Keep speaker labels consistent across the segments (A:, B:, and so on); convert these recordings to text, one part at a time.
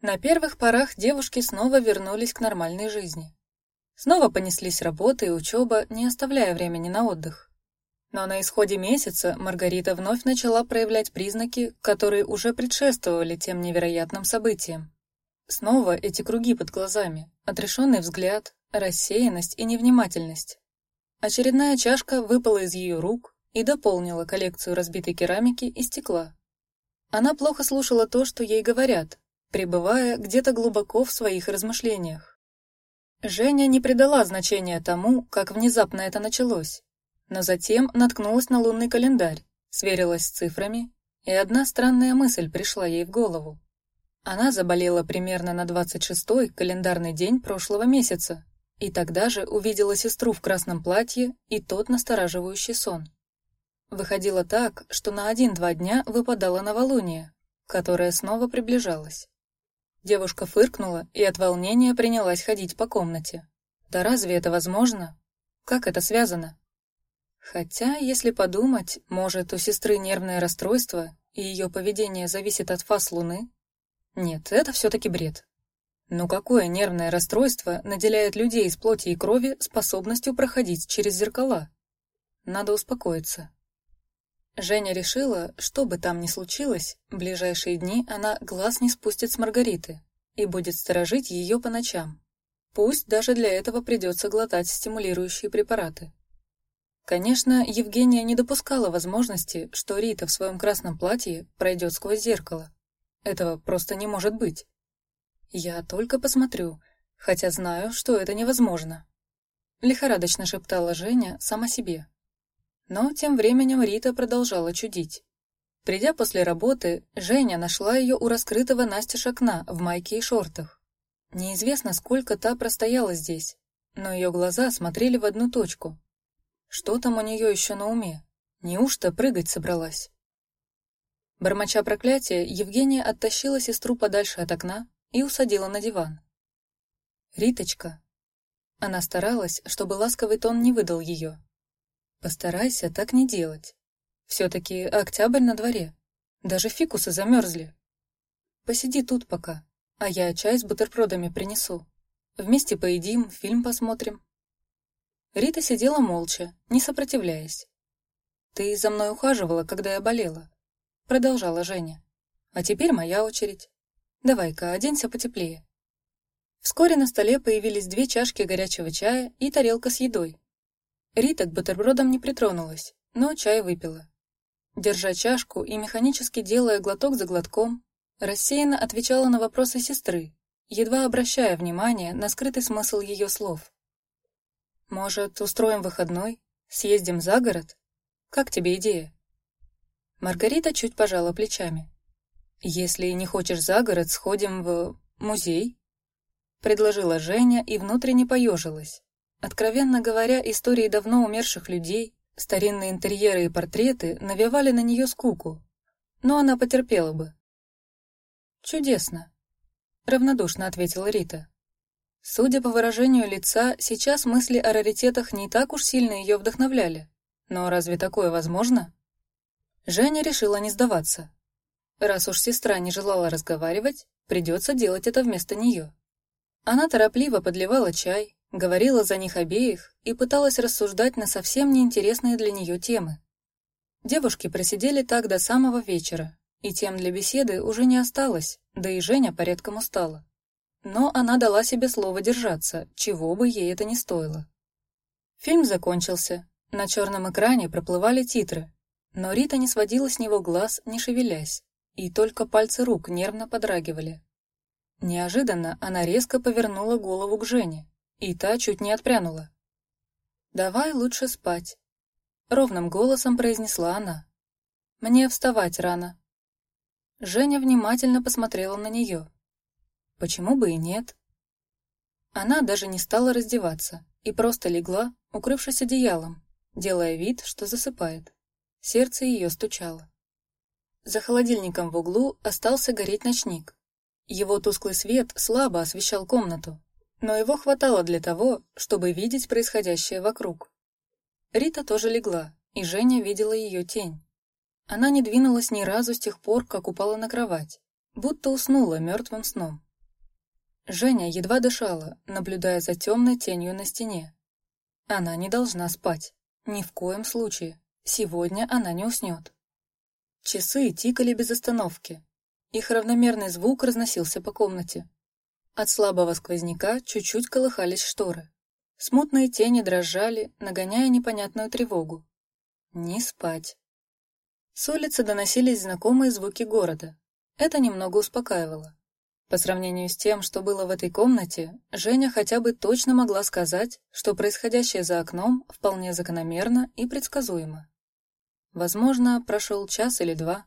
A: На первых порах девушки снова вернулись к нормальной жизни. Снова понеслись работа и учеба, не оставляя времени на отдых. Но на исходе месяца Маргарита вновь начала проявлять признаки, которые уже предшествовали тем невероятным событиям. Снова эти круги под глазами, отрешенный взгляд, рассеянность и невнимательность. Очередная чашка выпала из ее рук и дополнила коллекцию разбитой керамики и стекла. Она плохо слушала то, что ей говорят, пребывая где-то глубоко в своих размышлениях. Женя не придала значения тому, как внезапно это началось, но затем наткнулась на лунный календарь, сверилась с цифрами, и одна странная мысль пришла ей в голову. Она заболела примерно на 26-й календарный день прошлого месяца, и тогда же увидела сестру в красном платье и тот настораживающий сон. Выходило так, что на один-два дня выпадало новолуние, которое снова приближалось. Девушка фыркнула и от волнения принялась ходить по комнате. Да разве это возможно? Как это связано? Хотя, если подумать, может, у сестры нервное расстройство, и ее поведение зависит от фаз Луны? Нет, это все-таки бред. Но какое нервное расстройство наделяет людей из плоти и крови способностью проходить через зеркала? Надо успокоиться. Женя решила, что бы там ни случилось, ближайшие дни она глаз не спустит с Маргариты и будет сторожить ее по ночам. Пусть даже для этого придется глотать стимулирующие препараты. Конечно, Евгения не допускала возможности, что Рита в своем красном платье пройдет сквозь зеркало. Этого просто не может быть. Я только посмотрю, хотя знаю, что это невозможно. Лихорадочно шептала Женя сама себе. Но тем временем Рита продолжала чудить. Придя после работы, Женя нашла ее у раскрытого настежь окна в майке и шортах. Неизвестно, сколько та простояла здесь, но ее глаза смотрели в одну точку. Что там у нее еще на уме? Неужто прыгать собралась? Бормоча проклятия, Евгения оттащила сестру подальше от окна и усадила на диван. Риточка. Она старалась, чтобы ласковый тон не выдал ее. Постарайся так не делать. Все-таки октябрь на дворе. Даже фикусы замерзли. Посиди тут пока, а я чай с бутербродами принесу. Вместе поедим, фильм посмотрим. Рита сидела молча, не сопротивляясь. Ты за мной ухаживала, когда я болела, продолжала Женя. А теперь моя очередь. Давай-ка оденься потеплее. Вскоре на столе появились две чашки горячего чая и тарелка с едой. Рита к бутербродам не притронулась, но чай выпила. Держа чашку и механически делая глоток за глотком, рассеянно отвечала на вопросы сестры, едва обращая внимание на скрытый смысл ее слов. «Может, устроим выходной? Съездим за город? Как тебе идея?» Маргарита чуть пожала плечами. «Если не хочешь за город, сходим в музей?» Предложила Женя и внутренне поежилась. Откровенно говоря, истории давно умерших людей, старинные интерьеры и портреты навевали на нее скуку, но она потерпела бы. Чудесно, равнодушно ответила Рита. Судя по выражению лица, сейчас мысли о раритетах не так уж сильно ее вдохновляли. Но разве такое возможно? Женя решила не сдаваться. Раз уж сестра не желала разговаривать, придется делать это вместо нее. Она торопливо подливала чай, говорила за них обеих и пыталась рассуждать на совсем неинтересные для нее темы. Девушки просидели так до самого вечера, и тем для беседы уже не осталось, да и Женя порядком устала. Но она дала себе слово держаться, чего бы ей это ни стоило. Фильм закончился. На черном экране проплывали титры, но Рита не сводила с него глаз, не шевелясь, и только пальцы рук нервно подрагивали. Неожиданно она резко повернула голову к Жене, и та чуть не отпрянула. «Давай лучше спать», — ровным голосом произнесла она. «Мне вставать рано». Женя внимательно посмотрела на нее. Почему бы и нет? Она даже не стала раздеваться и просто легла, укрывшись одеялом, делая вид, что засыпает. Сердце ее стучало. За холодильником в углу остался гореть ночник. Его тусклый свет слабо освещал комнату, но его хватало для того, чтобы видеть происходящее вокруг. Рита тоже легла, и Женя видела ее тень. Она не двинулась ни разу с тех пор, как упала на кровать, будто уснула мертвым сном. Женя едва дышала, наблюдая за темной тенью на стене. Она не должна спать. Ни в коем случае. Сегодня она не уснет. Часы тикали без остановки. Их равномерный звук разносился по комнате. От слабого сквозняка чуть-чуть колыхались шторы. Смутные тени дрожали, нагоняя непонятную тревогу. Не спать. С улицы доносились знакомые звуки города. Это немного успокаивало. По сравнению с тем, что было в этой комнате, Женя хотя бы точно могла сказать, что происходящее за окном вполне закономерно и предсказуемо. Возможно, прошел час или два.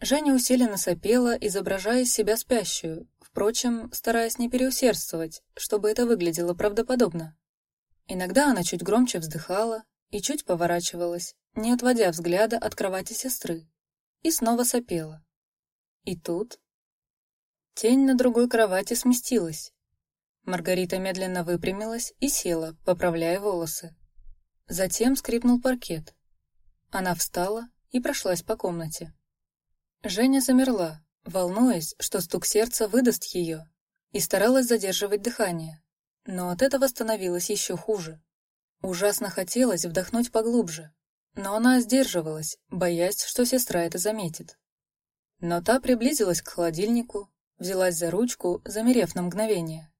A: Женя усиленно сопела, изображая себя спящую, впрочем, стараясь не переусердствовать, чтобы это выглядело правдоподобно. Иногда она чуть громче вздыхала и чуть поворачивалась, не отводя взгляда от кровати сестры, и снова сопела. И тут тень на другой кровати сместилась. Маргарита медленно выпрямилась и села, поправляя волосы. Затем скрипнул паркет. Она встала и прошлась по комнате. Женя замерла, волнуясь, что стук сердца выдаст ее, и старалась задерживать дыхание. Но от этого становилось еще хуже. Ужасно хотелось вдохнуть поглубже, но она сдерживалась, боясь, что сестра это заметит. Но та приблизилась к холодильнику, взялась за ручку, замерев на мгновение,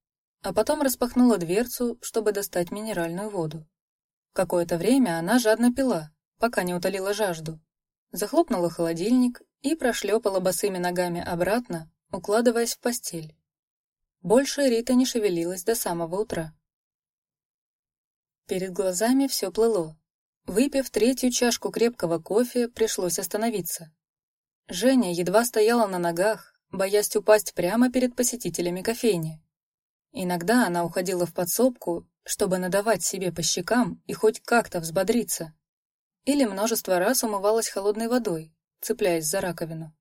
A: а потом распахнула дверцу, чтобы достать минеральную воду. Какое-то время она жадно пила, пока не утолила жажду. Захлопнула холодильник и прошлепала босыми ногами обратно, укладываясь в постель. Больше Рита не шевелилась до самого утра. Перед глазами все плыло. Выпив третью чашку крепкого кофе, пришлось остановиться. Женя едва стояла на ногах, боясь упасть прямо перед посетителями кофейни. Иногда она уходила в подсобку, чтобы надавать себе по щекам и хоть как-то взбодриться. Или множество раз умывалась холодной водой, цепляясь за раковину.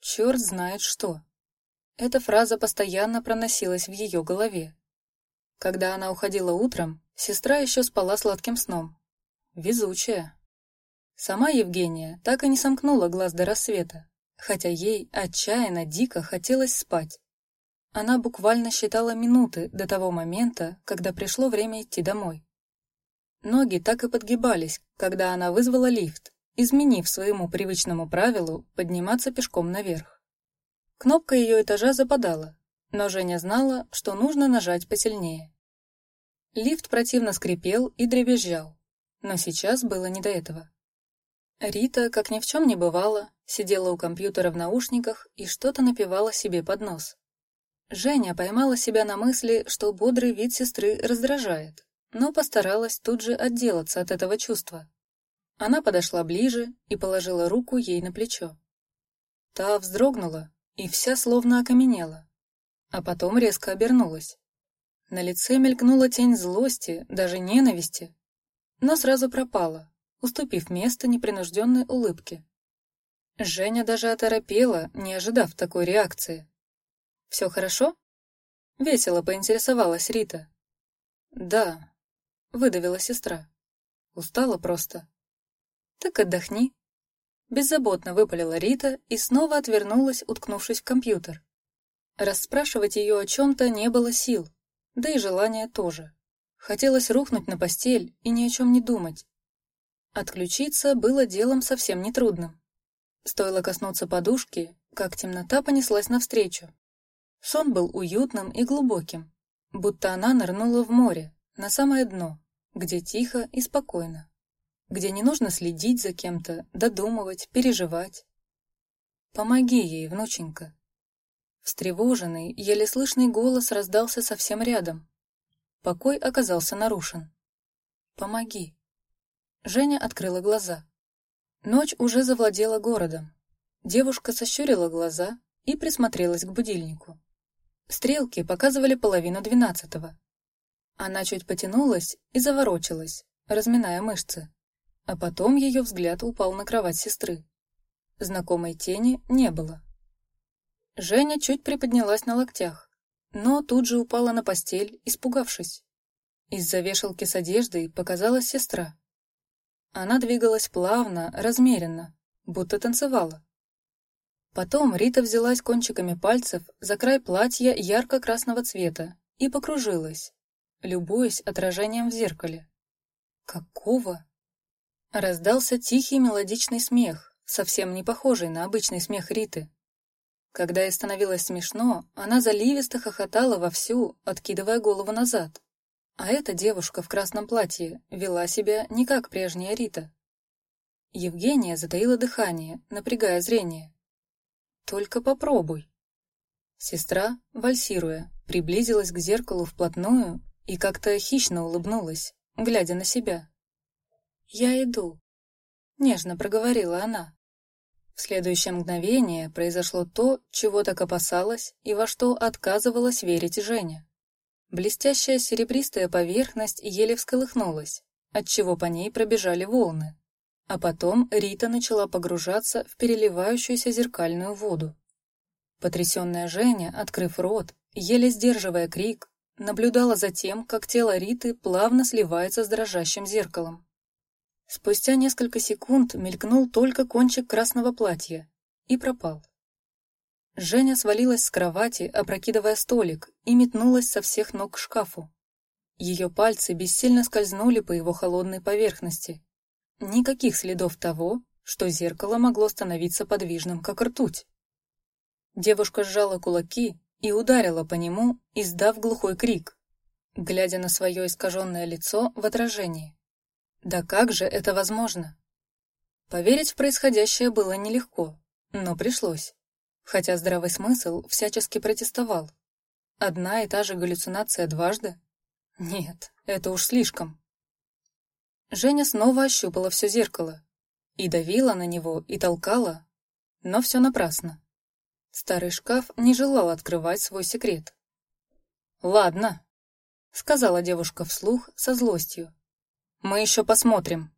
A: Черт знает что. Эта фраза постоянно проносилась в ее голове. Когда она уходила утром, сестра еще спала сладким сном. Везучая. Сама Евгения так и не сомкнула глаз до рассвета, хотя ей отчаянно дико хотелось спать. Она буквально считала минуты до того момента, когда пришло время идти домой. Ноги так и подгибались, когда она вызвала лифт, изменив своему привычному правилу подниматься пешком наверх. Кнопка ее этажа западала, но Женя знала, что нужно нажать посильнее. Лифт противно скрипел и дребезжал, но сейчас было не до этого. Рита, как ни в чем не бывало, сидела у компьютера в наушниках и что-то напевала себе под нос. Женя поймала себя на мысли, что бодрый вид сестры раздражает, но постаралась тут же отделаться от этого чувства. Она подошла ближе и положила руку ей на плечо. Та вздрогнула и вся словно окаменела, а потом резко обернулась. На лице мелькнула тень злости, даже ненависти, но сразу пропала, уступив место непринужденной улыбке. Женя даже оторопела, не ожидав такой реакции. «Все хорошо?» — весело поинтересовалась Рита. «Да», выдавила сестра. Устала просто. Так отдохни. Беззаботно выпалила Рита и снова отвернулась, уткнувшись в компьютер. Расспрашивать ее о чем-то не было сил, да и желания тоже. Хотелось рухнуть на постель и ни о чем не думать. Отключиться было делом совсем нетрудным. Стоило коснуться подушки, как темнота понеслась навстречу. Сон был уютным и глубоким, будто она нырнула в море, на самое дно, где тихо и спокойно, где не нужно следить за кем-то, додумывать, переживать. Помоги ей, внученька. Встревоженный, еле слышный голос раздался совсем рядом. Покой оказался нарушен. Помоги. Женя открыла глаза. Ночь уже завладела городом. Девушка сощурила глаза и присмотрелась к будильнику. Стрелки показывали половину двенадцатого. Она чуть потянулась и заворочилась, разминая мышцы. А потом ее взгляд упал на кровать сестры. Знакомой тени не было. Женя чуть приподнялась на локтях, но тут же упала на постель, испугавшись. Из-за вешалки с одеждой показалась сестра. Она двигалась плавно, размеренно, будто танцевала. Потом Рита взялась кончиками пальцев за край платья ярко-красного цвета и покружилась, любуясь отражением в зеркале. Какого? Раздался тихий мелодичный смех, совсем не похожий на обычный смех Риты. Когда ей становилось смешно, она заливисто хохотала вовсю, откидывая голову назад. А эта девушка в красном платье вела себя не как прежняя Рита. Евгения затаила дыхание, напрягая зрение. Только попробуй. Сестра, вальсируя, приблизилась к зеркалу вплотную и как-то хищно улыбнулась, глядя на себя. «Я иду», — нежно проговорила она. В следующее мгновение произошло то, чего так опасалась и во что отказывалась верить Женя. Блестящая серебристая поверхность еле всколыхнулась, отчего по ней пробежали волны. А потом Рита начала погружаться в переливающуюся зеркальную воду. Потрясенная Женя, открыв рот, еле сдерживая крик, наблюдала за тем, как тело Риты плавно сливается с дрожащим зеркалом. Спустя несколько секунд мелькнул только кончик красного платья и пропал. Женя свалилась с кровати, опрокидывая столик, и метнулась со всех ног к шкафу. Ее пальцы бессильно скользнули по его холодной поверхности, Никаких следов того, что зеркало могло становиться подвижным, как ртуть. Девушка сжала кулаки и ударила по нему, издав глухой крик, глядя на свое искаженное лицо в отражении. Да как же это возможно? Поверить в происходящее было нелегко, но пришлось, хотя здравый смысл всячески протестовал. Одна и та же галлюцинация дважды? Нет, это уж слишком. Женя снова ощупала все зеркало. И давила на него, и толкала. Но все напрасно. Старый шкаф не желал открывать свой секрет. «Ладно», — сказала девушка вслух со злостью. «Мы еще посмотрим».